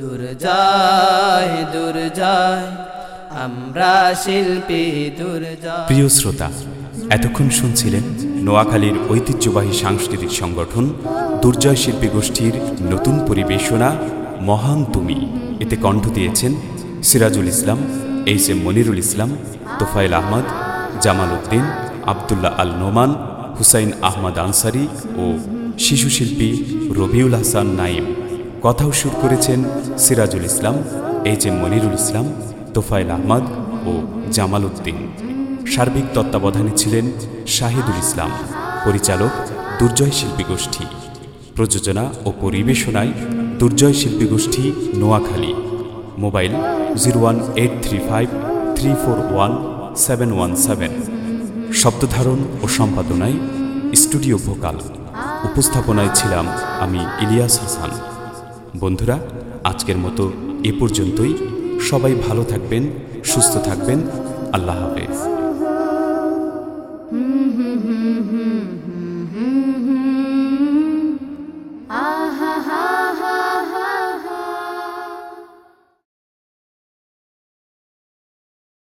দূর যায় দূর যায়, আমরা শিল্পী দূর যায়। প্রিয় শ্রোতা, এতক্ষণ শুনছিলেন নোয়াখালীর ঐতিহ্যবাহী সাংস্কৃতিক সংগঠন দুর্জয় শিল্পী গোষ্ঠীর নতুন পরিবেশনা, মহান তুমি। এতে কণ্ঠ দিয়েছেন সিরাজুল ইসলাম, এইচ এম মনিরুল ইসলাম, তোফায়েল আহমদ, জামাল উদ্দিন, আবদুল্লাহ আল নোমান, হুসাইন আহমদ আনসারি ও শিশু শিল্পী রবিউল হাসান নাইম কথাও সুর করেছেন সিরাজুল ইসলাম, এইচ এম মনিরুল ইসলাম, তোফায়েল আহমদ ও জামাল উদ্দিন। সার্বিক তত্ত্বাবধানে ছিলেন শাহিদুল ইসলাম, পরিচালক দুর্জয় শিল্পী গোষ্ঠী। প্রযোজনা ও পরিবেশনায় Durjoy Shilpi Goshthi Noakhali. Mobile zero one eight three five three four one seven one seven. শব্দধারণ ও সম্পাদনায় স্টুডিও ভোকাল। উপস্থাপনায় ছিলাম আমি ইলিয়াস হাসান। বন্ধুরা আজকের মতো এ পর্যন্তই। সবাই ভালো থাকবেন সুস্থ থাকবেন। আল্লাহ হাফেজ।